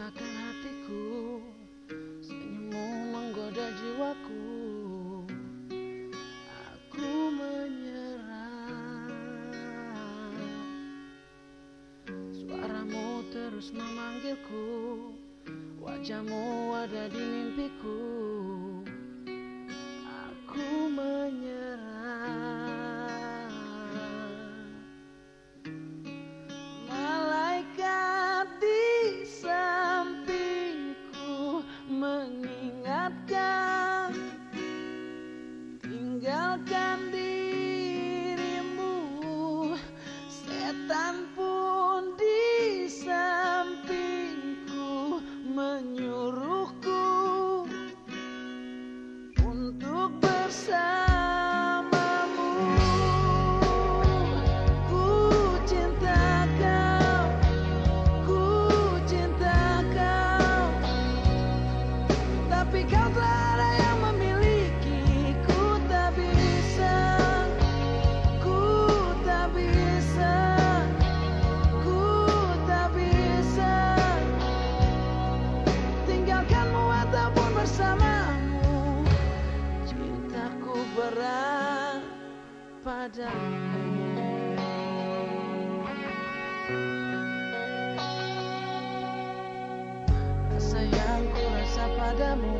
Menggetarkan hatiku Senyummu menggoda jiwaku. Aku menyerah. Suaramu terus memanggilku Wajahmu ada di mimpiku mengingatkan Tinggalkan dirimu. Setan pun di sampingku menyuruhku Untuk bersamamu padamu. Rasa yang ku rasa padamu